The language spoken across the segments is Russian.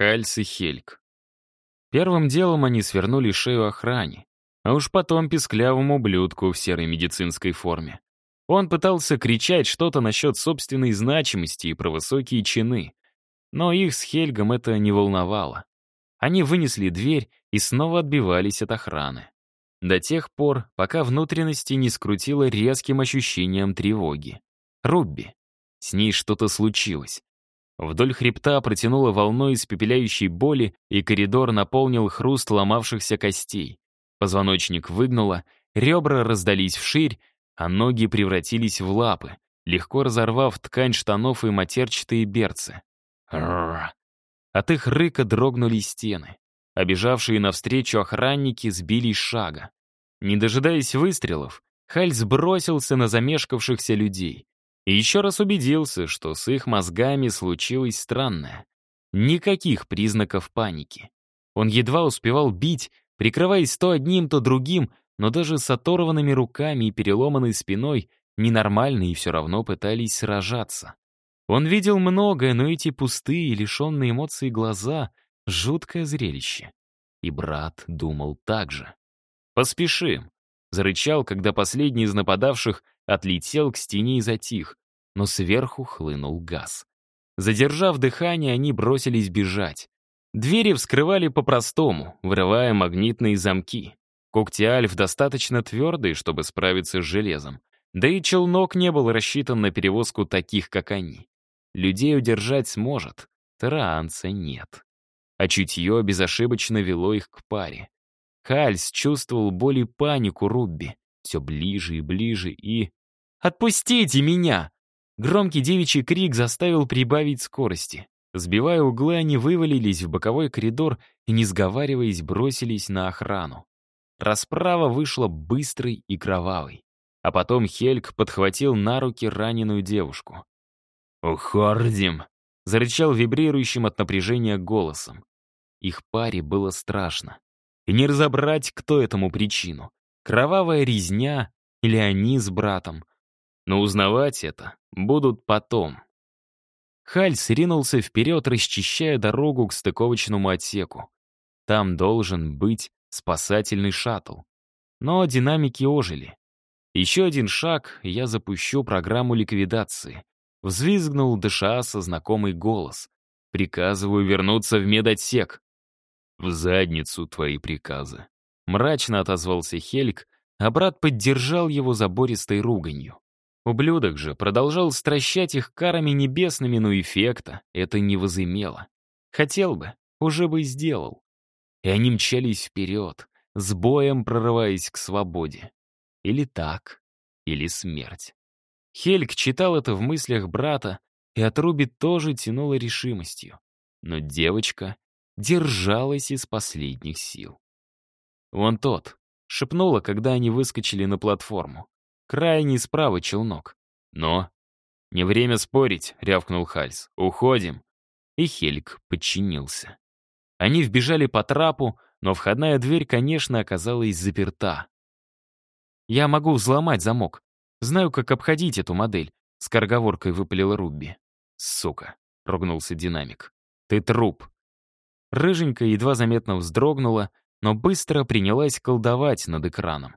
Хальс и Хельк. Первым делом они свернули шею охране, а уж потом писклявому блюдку в серой медицинской форме. Он пытался кричать что-то насчет собственной значимости и про высокие чины, но их с Хельгом это не волновало. Они вынесли дверь и снова отбивались от охраны. До тех пор, пока внутренности не скрутило резким ощущением тревоги. Рубби. С ней что-то случилось. Вдоль хребта протянуло волной испепеляющей боли, и коридор наполнил хруст ломавшихся костей. Позвоночник выгнуло, ребра раздались вширь, а ноги превратились в лапы, легко разорвав ткань штанов и матерчатые берцы. Рррр. От их рыка дрогнули стены. Обежавшие навстречу охранники сбились шага. Не дожидаясь выстрелов, Хальс бросился на замешкавшихся людей. И еще раз убедился, что с их мозгами случилось странное. Никаких признаков паники. Он едва успевал бить, прикрываясь то одним, то другим, но даже с оторванными руками и переломанной спиной ненормальные все равно пытались сражаться. Он видел многое, но эти пустые, лишенные эмоций глаза — жуткое зрелище. И брат думал так же. «Поспешим», — зарычал, когда последний из нападавших отлетел к стене и затих, но сверху хлынул газ. Задержав дыхание, они бросились бежать. Двери вскрывали по-простому, вырывая магнитные замки. Когти Альф достаточно твердые, чтобы справиться с железом. Да и челнок не был рассчитан на перевозку таких, как они. Людей удержать сможет, тараанца нет. А чутье безошибочно вело их к паре. Хальс чувствовал боль и панику Рубби. Все ближе и ближе и... «Отпустите меня!» Громкий девичий крик заставил прибавить скорости. Сбивая углы, они вывалились в боковой коридор и, не сговариваясь, бросились на охрану. Расправа вышла быстрой и кровавой. А потом Хельк подхватил на руки раненую девушку. «Уходим!» — зарычал вибрирующим от напряжения голосом. Их паре было страшно. И не разобрать, кто этому причину. Кровавая резня или они с братом. Но узнавать это будут потом. Хальс ринулся вперед, расчищая дорогу к стыковочному отсеку. Там должен быть спасательный шаттл. Но динамики ожили. Еще один шаг, и я запущу программу ликвидации. Взвизгнул, дыша со знакомый голос. «Приказываю вернуться в медотсек». «В задницу твои приказы», — мрачно отозвался Хельк, а брат поддержал его забористой руганью. Ублюдок же продолжал стращать их карами небесными, но эффекта это не возымело. Хотел бы, уже бы сделал. И они мчались вперед, с боем прорываясь к свободе. Или так, или смерть. Хельк читал это в мыслях брата, и от тоже тянуло решимостью. Но девочка держалась из последних сил. «Вон тот», — шепнула, когда они выскочили на платформу. «Крайний справа челнок». «Но...» «Не время спорить», — рявкнул Хальс. «Уходим». И Хельк подчинился. Они вбежали по трапу, но входная дверь, конечно, оказалась заперта. «Я могу взломать замок», Знаю, как обходить эту модель», — с корговоркой выпалила Рубби. «Сука», — ругнулся динамик. «Ты труп». Рыженькая едва заметно вздрогнула, но быстро принялась колдовать над экраном.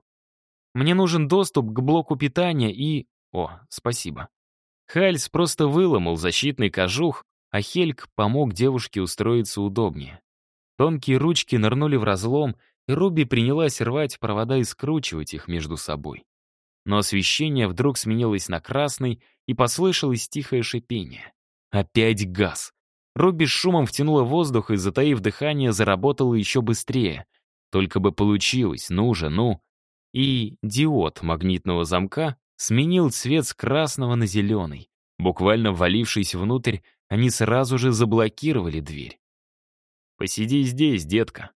«Мне нужен доступ к блоку питания и...» «О, спасибо». Хальс просто выломал защитный кожух, а Хельк помог девушке устроиться удобнее. Тонкие ручки нырнули в разлом, и Руби принялась рвать провода и скручивать их между собой но освещение вдруг сменилось на красный, и послышалось тихое шипение. Опять газ. Робби с шумом втянула воздух и, затаив дыхание, заработала еще быстрее. Только бы получилось, ну же, ну. И диод магнитного замка сменил цвет с красного на зеленый. Буквально ввалившись внутрь, они сразу же заблокировали дверь. «Посиди здесь, детка».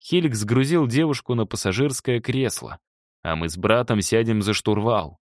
Хельг сгрузил девушку на пассажирское кресло, а мы с братом сядем за штурвал.